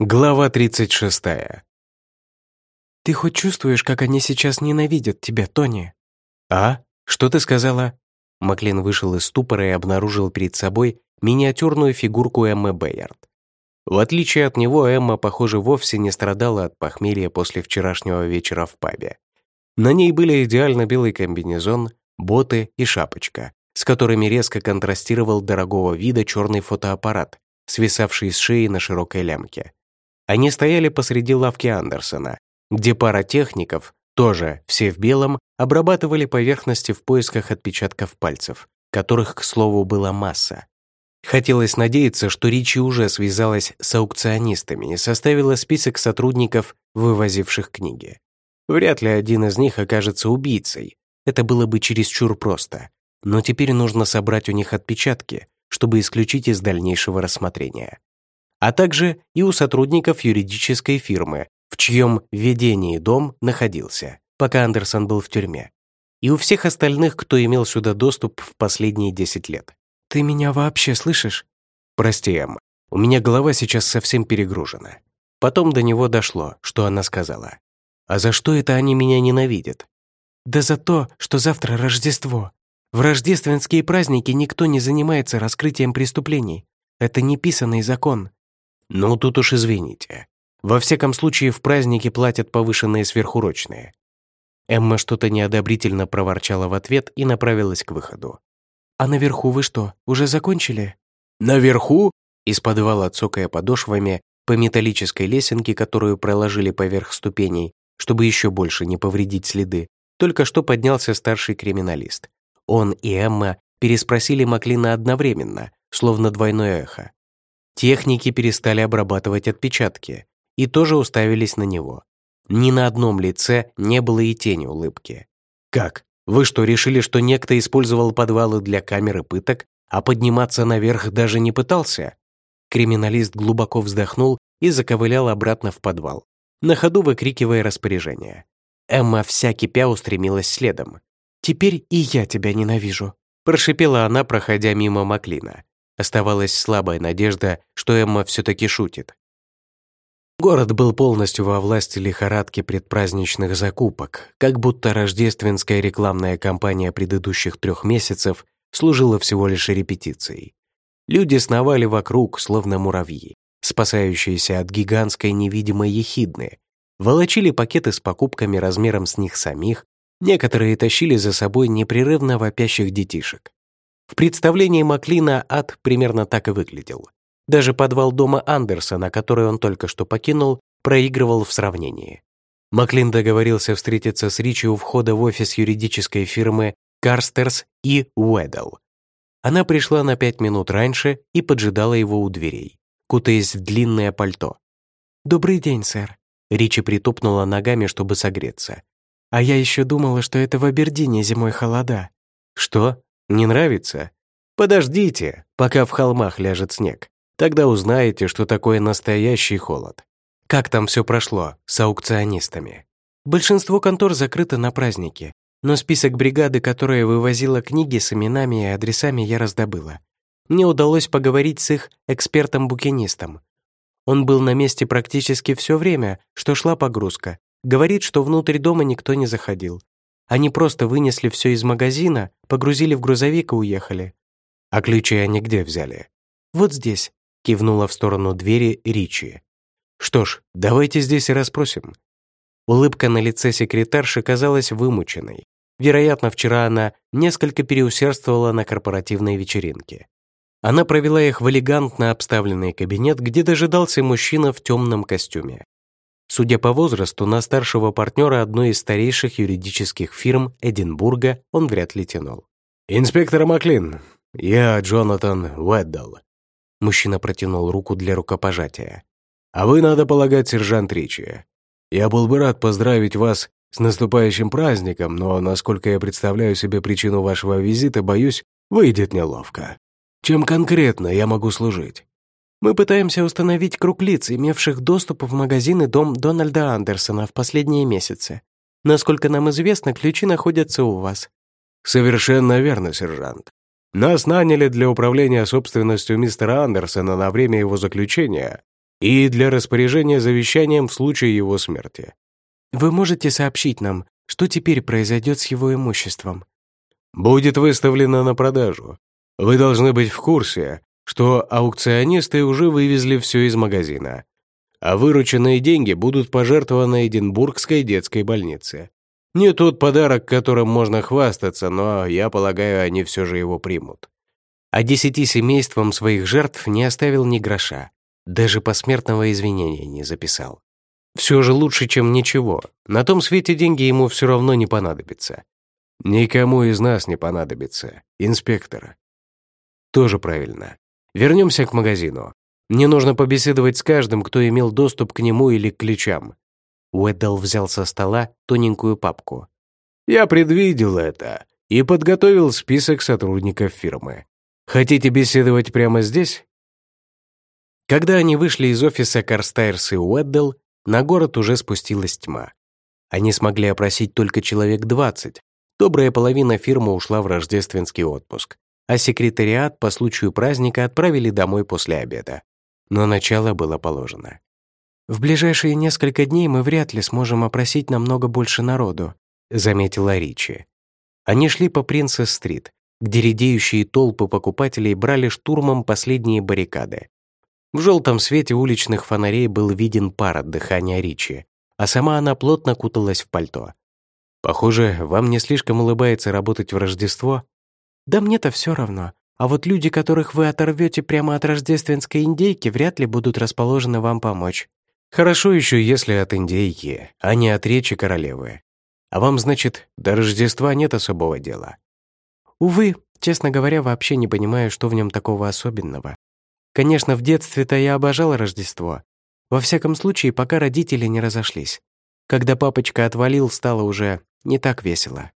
Глава 36. «Ты хоть чувствуешь, как они сейчас ненавидят тебя, Тони?» «А? Что ты сказала?» Маклин вышел из ступора и обнаружил перед собой миниатюрную фигурку Эммы Бэйард. В отличие от него, Эмма, похоже, вовсе не страдала от похмелья после вчерашнего вечера в пабе. На ней были идеально белый комбинезон, боты и шапочка, с которыми резко контрастировал дорогого вида черный фотоаппарат, свисавший с шеи на широкой лямке. Они стояли посреди лавки Андерсона, где пара техников, тоже все в белом, обрабатывали поверхности в поисках отпечатков пальцев, которых, к слову, была масса. Хотелось надеяться, что Ричи уже связалась с аукционистами и составила список сотрудников, вывозивших книги. Вряд ли один из них окажется убийцей. Это было бы чересчур просто. Но теперь нужно собрать у них отпечатки, чтобы исключить из дальнейшего рассмотрения а также и у сотрудников юридической фирмы, в чьем ведении дом находился, пока Андерсон был в тюрьме, и у всех остальных, кто имел сюда доступ в последние 10 лет. «Ты меня вообще слышишь?» «Прости, Эмма, у меня голова сейчас совсем перегружена». Потом до него дошло, что она сказала. «А за что это они меня ненавидят?» «Да за то, что завтра Рождество. В рождественские праздники никто не занимается раскрытием преступлений. Это неписанный закон. Ну, тут уж извините. Во всяком случае, в празднике платят повышенные сверхурочные. Эмма что-то неодобрительно проворчала в ответ и направилась к выходу. «А наверху вы что, уже закончили?» «Наверху?» Из подвала, цокая подошвами, по металлической лесенке, которую проложили поверх ступеней, чтобы еще больше не повредить следы, только что поднялся старший криминалист. Он и Эмма переспросили Маклина одновременно, словно двойное эхо. Техники перестали обрабатывать отпечатки и тоже уставились на него. Ни на одном лице не было и тени улыбки. «Как? Вы что, решили, что некто использовал подвалы для камеры пыток, а подниматься наверх даже не пытался?» Криминалист глубоко вздохнул и заковылял обратно в подвал, на ходу выкрикивая распоряжение. Эмма вся кипя устремилась следом. «Теперь и я тебя ненавижу», прошипела она, проходя мимо Маклина. Оставалась слабая надежда, что Эмма все-таки шутит. Город был полностью во власти лихорадки предпраздничных закупок, как будто рождественская рекламная кампания предыдущих трех месяцев служила всего лишь репетицией. Люди сновали вокруг, словно муравьи, спасающиеся от гигантской невидимой ехидны, волочили пакеты с покупками размером с них самих, некоторые тащили за собой непрерывно вопящих детишек. В представлении Маклина ад примерно так и выглядел. Даже подвал дома Андерсона, который он только что покинул, проигрывал в сравнении. Маклин договорился встретиться с Ричи у входа в офис юридической фирмы Карстерс и Уэддл. Она пришла на пять минут раньше и поджидала его у дверей, кутаясь в длинное пальто. «Добрый день, сэр». Ричи притопнула ногами, чтобы согреться. «А я еще думала, что это в Абердине зимой холода». «Что?» Не нравится? Подождите, пока в холмах ляжет снег. Тогда узнаете, что такое настоящий холод. Как там все прошло с аукционистами? Большинство контор закрыто на праздники, но список бригады, которая вывозила книги с именами и адресами, я раздобыла. Мне удалось поговорить с их экспертом-букинистом. Он был на месте практически все время, что шла погрузка. Говорит, что внутрь дома никто не заходил. Они просто вынесли все из магазина, погрузили в грузовик и уехали. А ключи они где взяли? Вот здесь, кивнула в сторону двери Ричи. Что ж, давайте здесь и расспросим. Улыбка на лице секретарши казалась вымученной. Вероятно, вчера она несколько переусердствовала на корпоративной вечеринке. Она провела их в элегантно обставленный кабинет, где дожидался мужчина в темном костюме. Судя по возрасту, на старшего партнера одной из старейших юридических фирм Эдинбурга он вряд ли тянул. «Инспектор Маклин, я Джонатан Уэддл». Мужчина протянул руку для рукопожатия. «А вы, надо полагать, сержант Ричи. Я был бы рад поздравить вас с наступающим праздником, но, насколько я представляю себе причину вашего визита, боюсь, выйдет неловко. Чем конкретно я могу служить?» Мы пытаемся установить круг лиц, имевших доступ в магазин и дом Дональда Андерсона в последние месяцы. Насколько нам известно, ключи находятся у вас». «Совершенно верно, сержант. Нас наняли для управления собственностью мистера Андерсона на время его заключения, и для распоряжения завещанием в случае его смерти. Вы можете сообщить нам, что теперь произойдет с его имуществом? Будет выставлено на продажу. Вы должны быть в курсе, что аукционисты уже вывезли все из магазина, а вырученные деньги будут пожертвованы Эдинбургской детской больнице. Не тот подарок, которым можно хвастаться, но, я полагаю, они все же его примут. А десяти семействам своих жертв не оставил ни гроша, даже посмертного извинения не записал. Все же лучше, чем ничего. На том свете деньги ему все равно не понадобятся. Никому из нас не понадобится, инспектор. Тоже правильно. Вернемся к магазину. Мне нужно побеседовать с каждым, кто имел доступ к нему или к ключам. Уэддл взял со стола тоненькую папку. Я предвидел это и подготовил список сотрудников фирмы. Хотите беседовать прямо здесь? Когда они вышли из офиса Карстайрс и Уэддл, на город уже спустилась тьма. Они смогли опросить только человек 20. Добрая половина фирмы ушла в рождественский отпуск, а секретариат по случаю праздника отправили домой после обеда. Но начало было положено. «В ближайшие несколько дней мы вряд ли сможем опросить намного больше народу», заметила Ричи. Они шли по Принцесс-стрит, где редеющие толпы покупателей брали штурмом последние баррикады. В желтом свете уличных фонарей был виден пар от дыхания Ричи, а сама она плотно куталась в пальто. «Похоже, вам не слишком улыбается работать в Рождество?» «Да мне-то все равно. А вот люди, которых вы оторвете прямо от рождественской индейки, вряд ли будут расположены вам помочь. Хорошо еще, если от индейки, а не от речи королевы. А вам, значит, до Рождества нет особого дела?» «Увы, честно говоря, вообще не понимаю, что в нем такого особенного. Конечно, в детстве-то я обожала Рождество. Во всяком случае, пока родители не разошлись. Когда папочка отвалил, стало уже не так весело.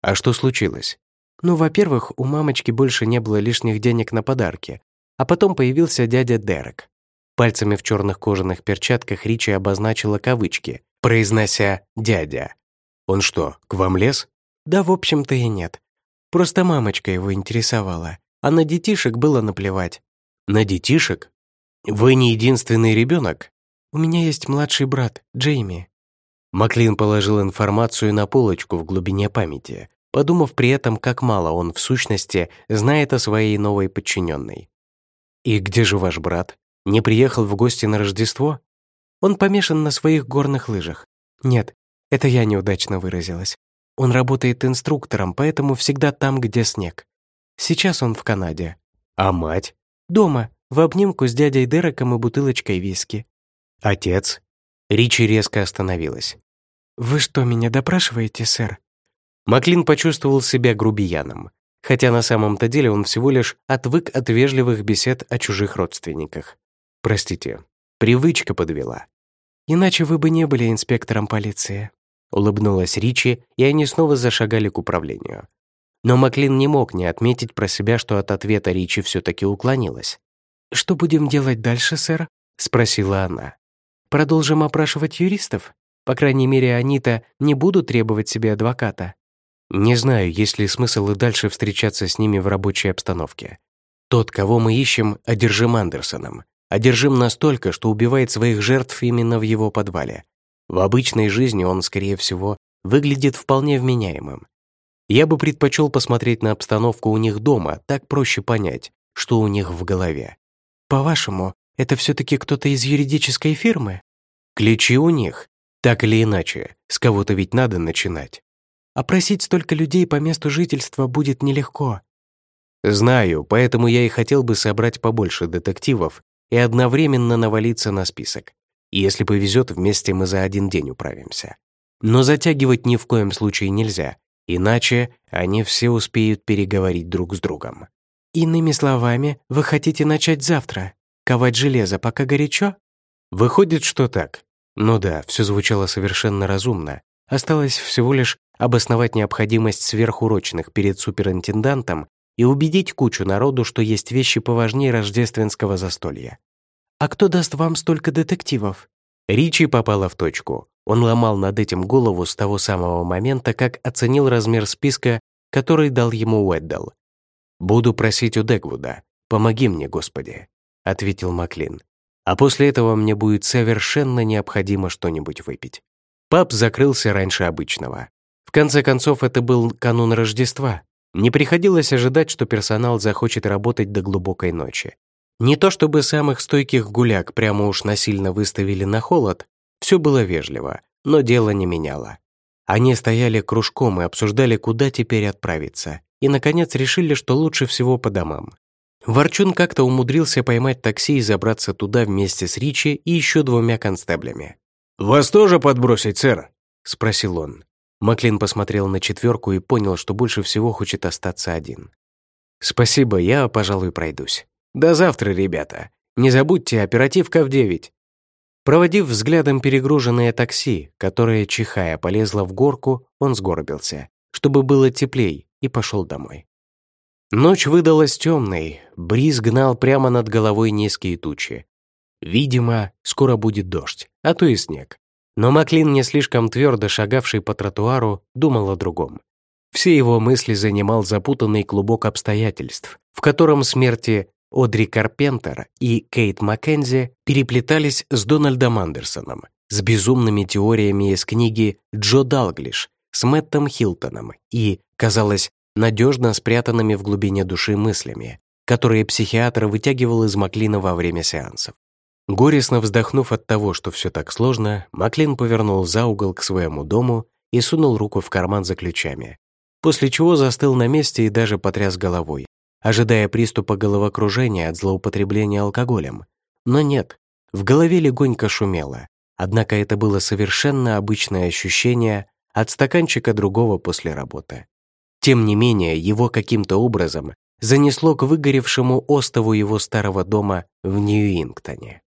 А что случилось? Ну, во-первых, у мамочки больше не было лишних денег на подарки, а потом появился дядя Дерек. Пальцами в черных кожаных перчатках Ричи обозначила кавычки, произнося «дядя». «Он что, к вам лез?» Да, в общем-то и нет. Просто мамочка его интересовала, а на детишек было наплевать. На детишек? Вы не единственный ребенок? У меня есть младший брат, Джейми. Маклин положил информацию на полочку в глубине памяти, подумав при этом, как мало он в сущности знает о своей новой подчиненной. «И где же ваш брат? Не приехал в гости на Рождество?» «Он помешан на своих горных лыжах. Нет, это я неудачно выразилась. Он работает инструктором, поэтому всегда там, где снег. Сейчас он в Канаде». «А мать?» Дома, в обнимку с дядей Дереком и бутылочкой виски. Отец? Ричи резко остановилась. «Вы что, меня допрашиваете, сэр?» Маклин почувствовал себя грубияном, хотя на самом-то деле он всего лишь отвык от вежливых бесед о чужих родственниках. Простите, привычка подвела. «Иначе вы бы не были инспектором полиции», улыбнулась Ричи, и они снова зашагали к управлению. Но Маклин не мог не отметить про себя, что от ответа Ричи все-таки уклонилась. «Что будем делать дальше, сэр?» — спросила она. «Продолжим опрашивать юристов? По крайней мере, они-то не будут требовать себе адвоката». «Не знаю, есть ли смысл и дальше встречаться с ними в рабочей обстановке. Тот, кого мы ищем, одержим Андерсоном. Одержим настолько, что убивает своих жертв именно в его подвале. В обычной жизни он, скорее всего, выглядит вполне вменяемым. Я бы предпочел посмотреть на обстановку у них дома, так проще понять, что у них в голове. По-вашему, это все-таки кто-то из юридической фирмы? Ключи у них. Так или иначе, с кого-то ведь надо начинать. Опросить столько людей по месту жительства будет нелегко. Знаю, поэтому я и хотел бы собрать побольше детективов и одновременно навалиться на список. Если повезет, вместе мы за один день управимся. Но затягивать ни в коем случае нельзя, Иначе они все успеют переговорить друг с другом. Иными словами, вы хотите начать завтра? Ковать железо, пока горячо? Выходит, что так. Ну да, все звучало совершенно разумно. Осталось всего лишь обосновать необходимость сверхурочных перед суперинтендантом и убедить кучу народу, что есть вещи поважнее рождественского застолья. «А кто даст вам столько детективов?» Ричи попала в точку. Он ломал над этим голову с того самого момента, как оценил размер списка, который дал ему Уэддал. «Буду просить у Дегвуда. Помоги мне, Господи», — ответил Маклин. А после этого мне будет совершенно необходимо что-нибудь выпить. Паб закрылся раньше обычного. Конце концов, это был канун Рождества. Не приходилось ожидать, что персонал захочет работать до глубокой ночи. Не то чтобы самых стойких гуляк прямо уж насильно выставили на холод, все было вежливо, но дело не меняло. Они стояли кружком и обсуждали, куда теперь отправиться, и, наконец, решили, что лучше всего по домам. Ворчун как-то умудрился поймать такси и забраться туда вместе с Ричи и еще двумя констеблями. «Вас тоже подбросить, сэр?» — спросил он. Маклин посмотрел на четверку и понял, что больше всего хочет остаться один. «Спасибо, я, пожалуй, пройдусь. До завтра, ребята. Не забудьте, оперативка в девять». Проводив взглядом перегруженное такси, которое, чихая, полезло в горку, он сгорбился, чтобы было теплей, и пошел домой. Ночь выдалась темной, бриз гнал прямо над головой низкие тучи. Видимо, скоро будет дождь, а то и снег. Но Маклин, не слишком твердо шагавший по тротуару, думал о другом. Все его мысли занимал запутанный клубок обстоятельств, в котором смерти Одри Карпентер и Кейт Маккензи переплетались с Дональдом Андерсоном, с безумными теориями из книги Джо Далглиш, с Мэттом Хилтоном и, казалось, надежно спрятанными в глубине души мыслями, которые психиатр вытягивал из Маклина во время сеансов. Горестно вздохнув от того, что все так сложно, Маклин повернул за угол к своему дому и сунул руку в карман за ключами, после чего застыл на месте и даже потряс головой, ожидая приступа головокружения от злоупотребления алкоголем. Но нет, в голове легонько шумело, однако это было совершенно обычное ощущение от стаканчика другого после работы. Тем не менее, его каким-то образом занесло к выгоревшему остову его старого дома в Нью-Ингтоне.